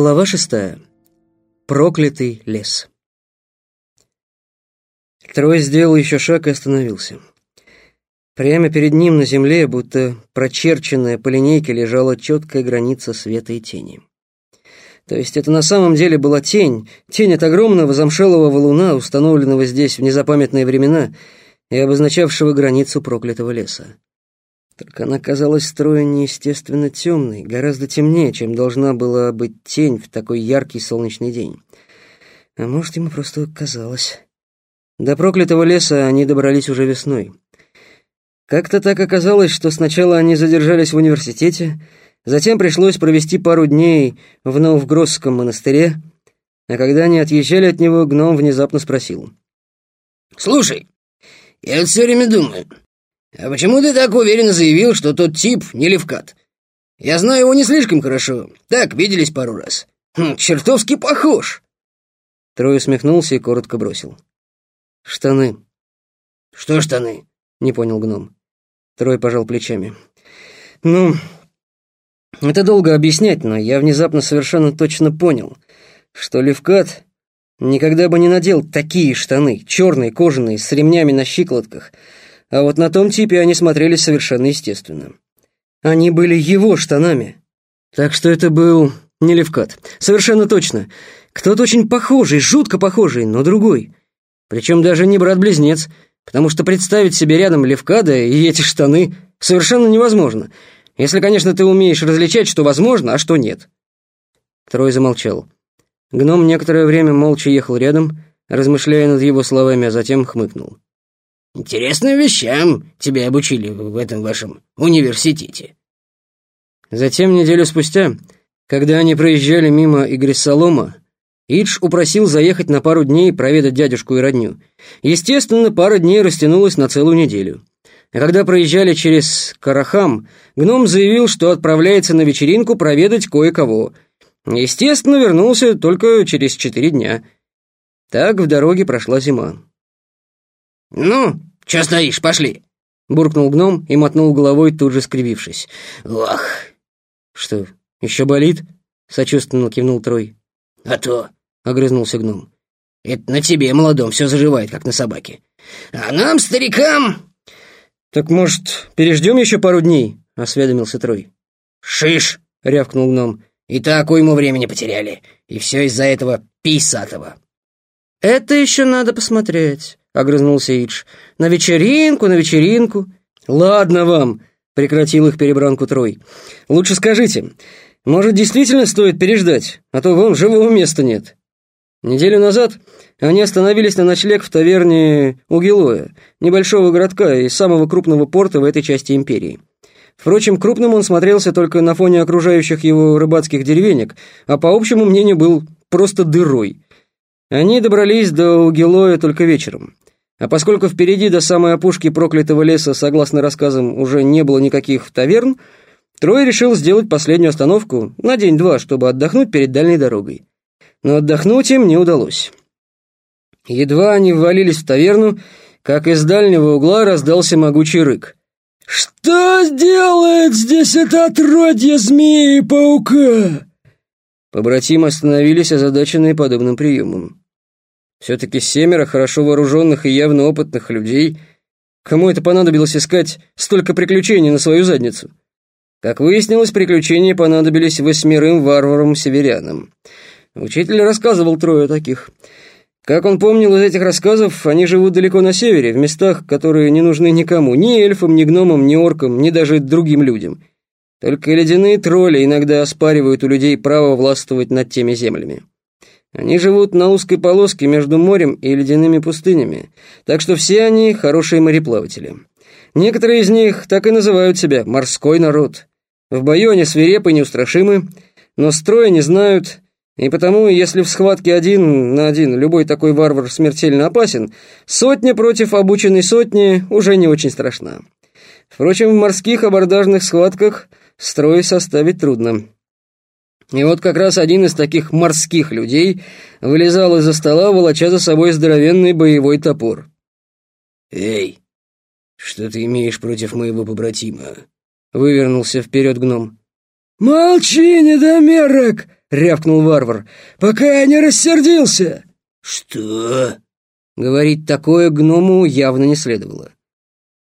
Глава шестая. Проклятый лес. Трой сделал еще шаг и остановился. Прямо перед ним на земле, будто прочерченная по линейке, лежала четкая граница света и тени. То есть это на самом деле была тень, тень от огромного замшелого валуна, установленного здесь в незапамятные времена и обозначавшего границу проклятого леса. Только она казалась строя неестественно темной, гораздо темнее, чем должна была быть тень в такой яркий солнечный день. А может, ему просто казалось. До проклятого леса они добрались уже весной. Как-то так оказалось, что сначала они задержались в университете, затем пришлось провести пару дней в Новгородском монастыре, а когда они отъезжали от него, гном внезапно спросил. «Слушай, я все время думаю, «А почему ты так уверенно заявил, что тот тип не Левкат? Я знаю его не слишком хорошо. Так, виделись пару раз. Хм, чертовски похож!» Трой усмехнулся и коротко бросил. «Штаны». «Что штаны?» — не понял гном. Трой пожал плечами. «Ну, это долго объяснять, но я внезапно совершенно точно понял, что Левкат никогда бы не надел такие штаны, черные, кожаные, с ремнями на щиколотках, а вот на том типе они смотрелись совершенно естественно. Они были его штанами. Так что это был не Левкат. Совершенно точно. Кто-то очень похожий, жутко похожий, но другой. Причем даже не брат-близнец, потому что представить себе рядом Левкада и эти штаны совершенно невозможно. Если, конечно, ты умеешь различать, что возможно, а что нет. Трой замолчал. Гном некоторое время молча ехал рядом, размышляя над его словами, а затем хмыкнул. Интересным вещам тебя обучили в этом вашем университете». Затем, неделю спустя, когда они проезжали мимо Игрисолома, Идж упросил заехать на пару дней проведать дядюшку и родню. Естественно, пара дней растянулась на целую неделю. А когда проезжали через Карахам, гном заявил, что отправляется на вечеринку проведать кое-кого. Естественно, вернулся только через четыре дня. Так в дороге прошла зима. «Ну, чё стоишь, пошли!» Буркнул гном и мотнул головой, тут же скривившись. «Ох!» «Что, еще болит?» Сочувственно кивнул Трой. «А то!» — огрызнулся гном. «Это на тебе, молодом, все заживает, как на собаке. А нам, старикам...» «Так, может, переждем еще пару дней?» — осведомился Трой. «Шиш!» — рявкнул гном. «И так уйму времени потеряли. И все из-за этого писатого». «Это еще надо посмотреть», — огрызнулся Идж. «На вечеринку, на вечеринку». «Ладно вам», — прекратил их перебранку Трой. «Лучше скажите, может, действительно стоит переждать, а то вон живого места нет». Неделю назад они остановились на ночлег в таверне Угилоя, небольшого городка и самого крупного порта в этой части империи. Впрочем, крупным он смотрелся только на фоне окружающих его рыбацких деревенек, а по общему мнению был просто дырой — они добрались до Угилоя только вечером. А поскольку впереди до самой опушки проклятого леса, согласно рассказам, уже не было никаких таверн, Трой решил сделать последнюю остановку на день-два, чтобы отдохнуть перед дальней дорогой. Но отдохнуть им не удалось. Едва они ввалились в таверну, как из дальнего угла раздался могучий рык. «Что делает здесь это отродье змеи и паука?» Побратимы остановились, озадаченные подобным приемом. Все-таки семеро хорошо вооруженных и явно опытных людей. Кому это понадобилось искать столько приключений на свою задницу? Как выяснилось, приключения понадобились восьмерым варварам-северянам. Учитель рассказывал трое таких. Как он помнил из этих рассказов, они живут далеко на севере, в местах, которые не нужны никому, ни эльфам, ни гномам, ни оркам, ни даже другим людям. Только ледяные тролли иногда оспаривают у людей право властвовать над теми землями. Они живут на узкой полоске между морем и ледяными пустынями, так что все они хорошие мореплаватели. Некоторые из них так и называют себя «морской народ». В бою они свирепы и неустрашимы, но строя не знают, и потому, если в схватке один на один любой такой варвар смертельно опасен, сотня против обученной сотни уже не очень страшна. Впрочем, в морских абордажных схватках строй составить трудно. И вот как раз один из таких морских людей вылезал из-за стола, волоча за собой здоровенный боевой топор. «Эй, что ты имеешь против моего побратима?» Вывернулся вперед гном. «Молчи, недомерок!» — рявкнул варвар. «Пока я не рассердился!» «Что?» Говорить такое гному явно не следовало.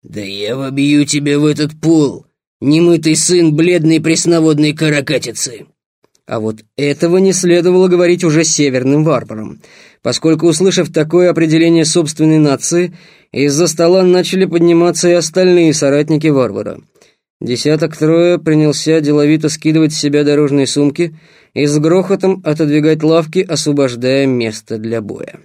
«Да я вобью тебя в этот пол, немытый сын бледной пресноводной каракатицы!» А вот этого не следовало говорить уже северным варварам, поскольку, услышав такое определение собственной нации, из-за стола начали подниматься и остальные соратники варвара. Десяток трое принялся деловито скидывать с себя дорожные сумки и с грохотом отодвигать лавки, освобождая место для боя.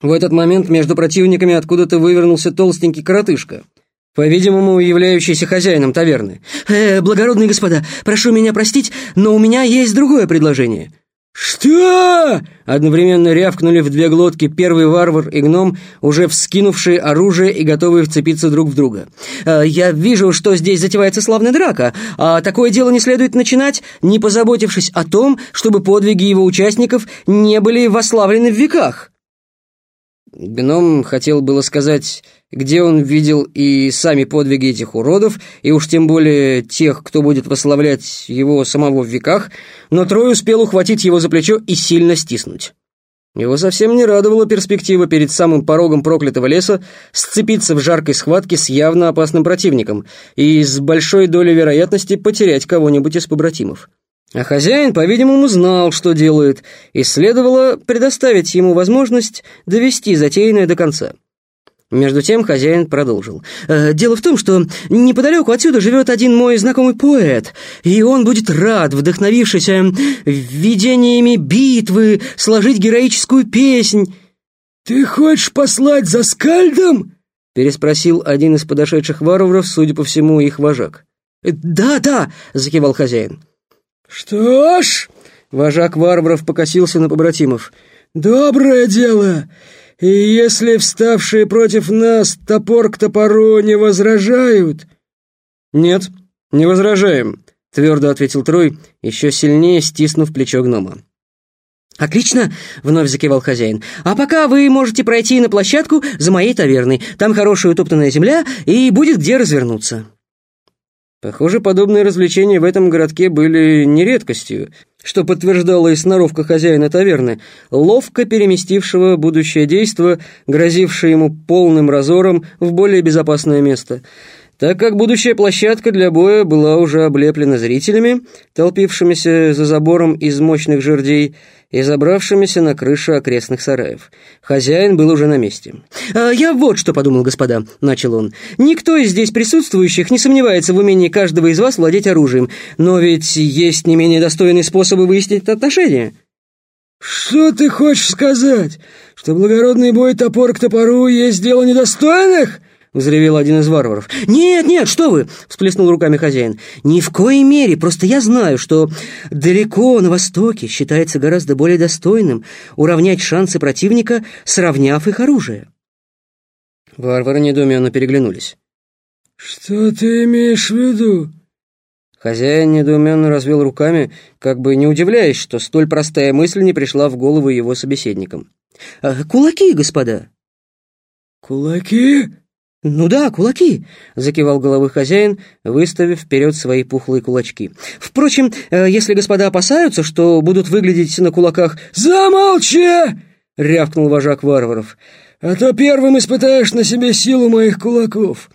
В этот момент между противниками откуда-то вывернулся толстенький коротышка — по-видимому, являющийся хозяином таверны. «Э, благородные господа, прошу меня простить, но у меня есть другое предложение». «Что?» — одновременно рявкнули в две глотки первый варвар и гном, уже вскинувшие оружие и готовые вцепиться друг в друга. «Э, «Я вижу, что здесь затевается славная драка, а такое дело не следует начинать, не позаботившись о том, чтобы подвиги его участников не были восславлены в веках». Гном хотел было сказать где он видел и сами подвиги этих уродов, и уж тем более тех, кто будет восславлять его самого в веках, но Трой успел ухватить его за плечо и сильно стиснуть. Его совсем не радовала перспектива перед самым порогом проклятого леса сцепиться в жаркой схватке с явно опасным противником и с большой долей вероятности потерять кого-нибудь из побратимов. А хозяин, по-видимому, знал, что делает, и следовало предоставить ему возможность довести затеянное до конца. Между тем хозяин продолжил. «Э, «Дело в том, что неподалеку отсюда живет один мой знакомый поэт, и он будет рад, вдохновившись видениями битвы, сложить героическую песнь». «Ты хочешь послать за скальдом?» переспросил один из подошедших варваров, судя по всему, их вожак. «Да, да», — закивал хозяин. «Что ж...» — вожак варваров покосился на побратимов. «Доброе дело. И если вставшие против нас топор к топору не возражают...» «Нет, не возражаем», — твердо ответил Трой, еще сильнее стиснув плечо гнома. «Отлично!» — вновь закивал хозяин. «А пока вы можете пройти на площадку за моей таверной. Там хорошая утоптанная земля, и будет где развернуться». Похоже, подобные развлечения в этом городке были не редкостью, что подтверждала и сноровка хозяина таверны, ловко переместившего будущее действо, грозившее ему полным разором в более безопасное место — так как будущая площадка для боя была уже облеплена зрителями, толпившимися за забором из мощных жердей и забравшимися на крышу окрестных сараев. Хозяин был уже на месте. «А «Я вот что подумал, господа», — начал он. «Никто из здесь присутствующих не сомневается в умении каждого из вас владеть оружием, но ведь есть не менее достойные способы выяснить отношения». «Что ты хочешь сказать? Что благородный бой топор к топору есть дело недостойных?» Взревел один из варваров. «Нет, нет, что вы!» — всплеснул руками хозяин. «Ни в коей мере, просто я знаю, что далеко на востоке считается гораздо более достойным уравнять шансы противника, сравняв их оружие». Варвары недоуменно переглянулись. «Что ты имеешь в виду?» Хозяин недоуменно развел руками, как бы не удивляясь, что столь простая мысль не пришла в голову его собеседникам. «Э, «Кулаки, господа!» «Кулаки?» «Ну да, кулаки», — закивал головой хозяин, выставив вперед свои пухлые кулачки. «Впрочем, э, если господа опасаются, что будут выглядеть на кулаках...» «Замолчи!» — рявкнул вожак варваров. «А то первым испытаешь на себе силу моих кулаков!»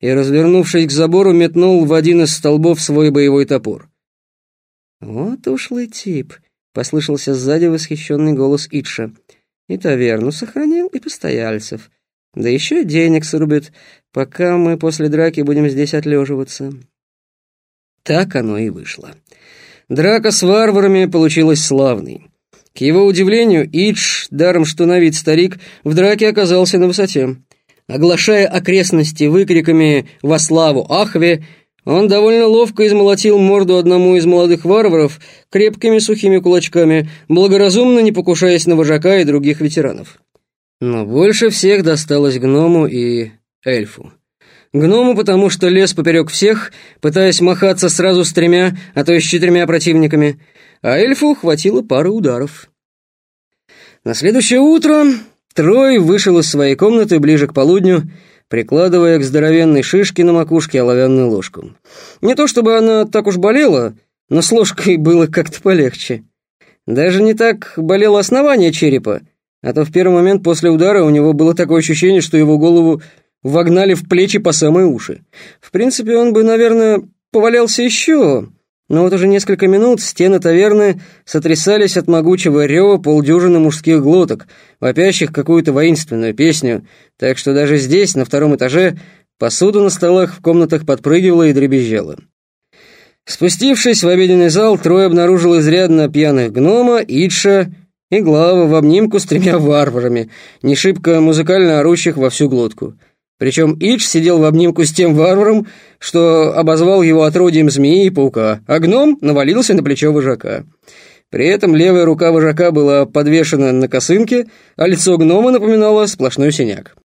И, развернувшись к забору, метнул в один из столбов свой боевой топор. «Вот ушлый тип», — послышался сзади восхищенный голос Итша. «И таверну сохранил, и постояльцев». Да еще денег срубит, пока мы после драки будем здесь отлеживаться. Так оно и вышло. Драка с варварами получилась славной. К его удивлению, Идж, даром что на вид старик, в драке оказался на высоте. Оглашая окрестности выкриками «Во славу Ахве!», он довольно ловко измолотил морду одному из молодых варваров крепкими сухими кулачками, благоразумно не покушаясь на вожака и других ветеранов. Но больше всех досталось гному и эльфу. Гному, потому что лез поперек всех, пытаясь махаться сразу с тремя, а то и с четырьмя противниками, а эльфу хватило пары ударов. На следующее утро Трой вышел из своей комнаты ближе к полудню, прикладывая к здоровенной шишке на макушке оловянную ложку. Не то чтобы она так уж болела, но с ложкой было как-то полегче. Даже не так болело основание черепа, а то в первый момент после удара у него было такое ощущение, что его голову вогнали в плечи по самые уши. В принципе, он бы, наверное, повалялся еще, но вот уже несколько минут стены таверны сотрясались от могучего рева полдюжины мужских глоток, вопящих какую-то воинственную песню, так что даже здесь, на втором этаже, посуда на столах в комнатах подпрыгивала и дребезжала. Спустившись в обеденный зал, Трой обнаружил изрядно пьяных гнома, Идша и Глава в обнимку с тремя варварами, не шибко музыкально орущих во всю глотку. Причем Идж сидел в обнимку с тем варваром, что обозвал его отродьем змеи и паука, а гном навалился на плечо вожака. При этом левая рука вожака была подвешена на косынке, а лицо гнома напоминало сплошной синяк.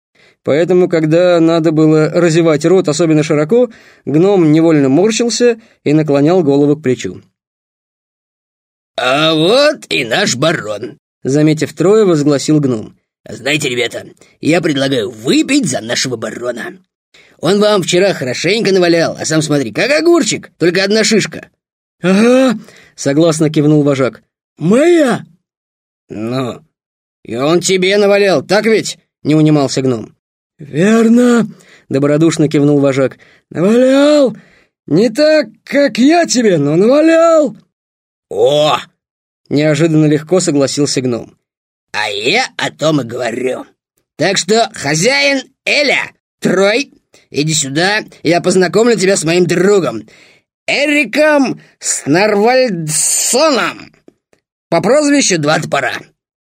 Поэтому, когда надо было разевать рот особенно широко, гном невольно морщился и наклонял голову к плечу. «А вот и наш барон», — заметив трое, возгласил гном. «Знаете, ребята, я предлагаю выпить за нашего барона. Он вам вчера хорошенько навалял, а сам смотри, как огурчик, только одна шишка». «Ага», — согласно кивнул вожак. «Моя!» «Ну, и он тебе навалял, так ведь?» — не унимался гном. «Верно», — добродушно кивнул вожак. «Навалял! Не так, как я тебе, но навалял!» «О!» — неожиданно легко согласился гном. А я о том и говорю. Так что, хозяин Эля, Трой, иди сюда, я познакомлю тебя с моим другом, Эриком Снарвальдсоном, по прозвищу Два Топора.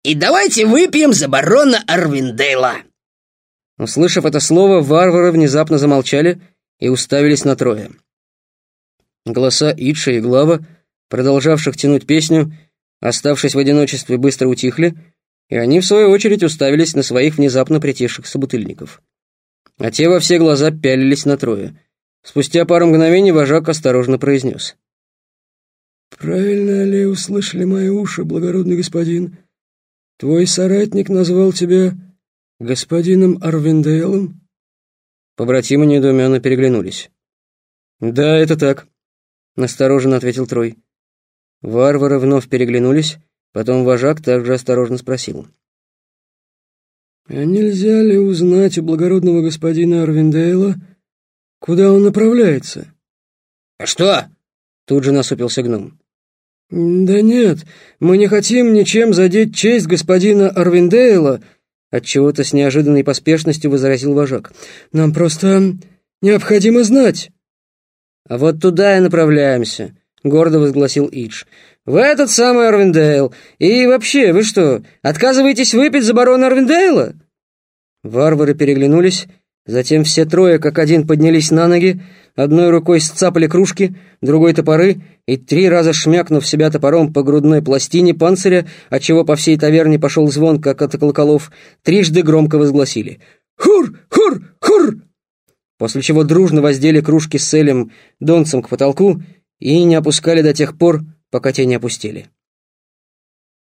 И давайте выпьем за барона Арвиндейла». Услышав это слово, варвары внезапно замолчали и уставились на Троя. Голоса Итша и Глава, продолжавших тянуть песню, оставшись в одиночестве, быстро утихли, и они, в свою очередь, уставились на своих внезапно притихших собутыльников. А те во все глаза пялились на трое. Спустя пару мгновений вожак осторожно произнес. «Правильно ли услышали мои уши, благородный господин? Твой соратник назвал тебя господином Арвиндейлом?» Побратимы недоуменно переглянулись. «Да, это так», — настороженно ответил Трой. Варвары вновь переглянулись, Потом вожак также осторожно спросил. «А нельзя ли узнать у благородного господина Арвиндейла, куда он направляется?» «А что?» — тут же насупился гном. «Да нет, мы не хотим ничем задеть честь господина Арвиндейла», отчего-то с неожиданной поспешностью возразил вожак. «Нам просто необходимо знать». «А вот туда и направляемся», — гордо возгласил Идж. «В этот самый Арвиндейл. И вообще, вы что, отказываетесь выпить за барона Арвиндейла?» Варвары переглянулись, затем все трое как один поднялись на ноги, одной рукой сцапали кружки, другой топоры, и три раза шмякнув себя топором по грудной пластине панциря, отчего по всей таверне пошел звон, как от колоколов, трижды громко возгласили «Хур! Хур! Хур!» После чего дружно воздели кружки с Элем донцем к потолку и не опускали до тех пор, пока те не опустили.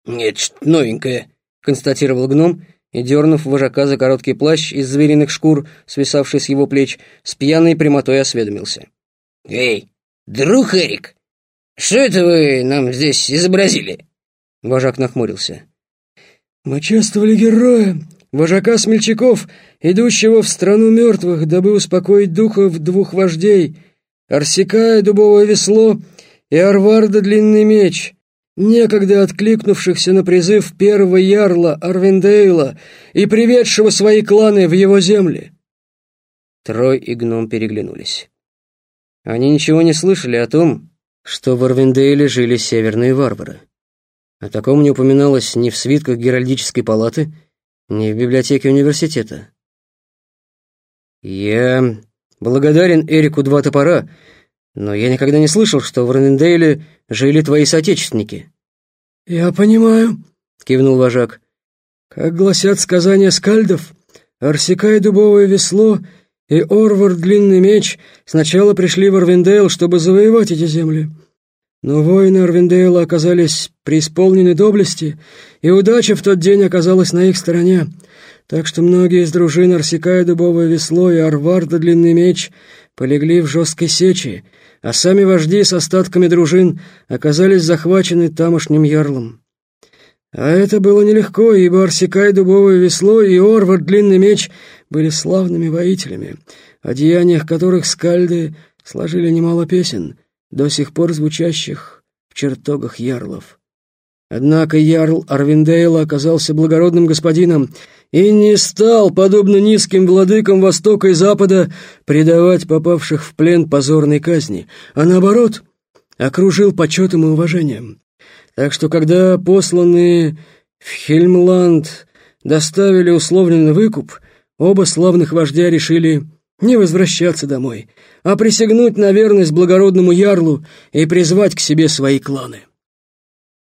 «Нет, что новенькое», — констатировал гном, и, дернув вожака за короткий плащ из звериных шкур, свисавший с его плеч, с пьяной прямотой осведомился. «Эй, друг Эрик, что это вы нам здесь изобразили?» Вожак нахмурился. «Мы чествовали героя, вожака смельчаков, идущего в страну мертвых, дабы успокоить духов двух вождей, Арсика и дубовое весло — и Арварда длинный меч, некогда откликнувшихся на призыв первого ярла Арвиндейла и приведшего свои кланы в его земли. Трой и гном переглянулись. Они ничего не слышали о том, что в Арвиндейле жили северные варвары. О таком не упоминалось ни в свитках Геральдической палаты, ни в библиотеке университета. «Я благодарен Эрику Два Топора но я никогда не слышал, что в Ранендейле жили твои соотечественники». «Я понимаю», — кивнул вожак. «Как гласят сказания скальдов, Арсикай дубовое весло и Орвар длинный меч сначала пришли в Арвиндейл, чтобы завоевать эти земли. Но воины Арвиндейла оказались преисполнены доблести, и удача в тот день оказалась на их стороне. Так что многие из дружин Арсикая Дубовое Весло и Арварда Длинный Меч полегли в жесткой сече, а сами вожди с остатками дружин оказались захвачены тамошним ярлом. А это было нелегко, ибо Арсикай Дубовое Весло и Орвард Длинный Меч были славными воителями, о деяниях которых скальды сложили немало песен, до сих пор звучащих в чертогах ярлов. Однако ярл Арвиндейла оказался благородным господином и не стал, подобно низким владыкам Востока и Запада, предавать попавших в плен позорной казни, а наоборот, окружил почетом и уважением. Так что, когда посланные в Хельмланд доставили условленный выкуп, оба славных вождя решили не возвращаться домой, а присягнуть на верность благородному ярлу и призвать к себе свои кланы.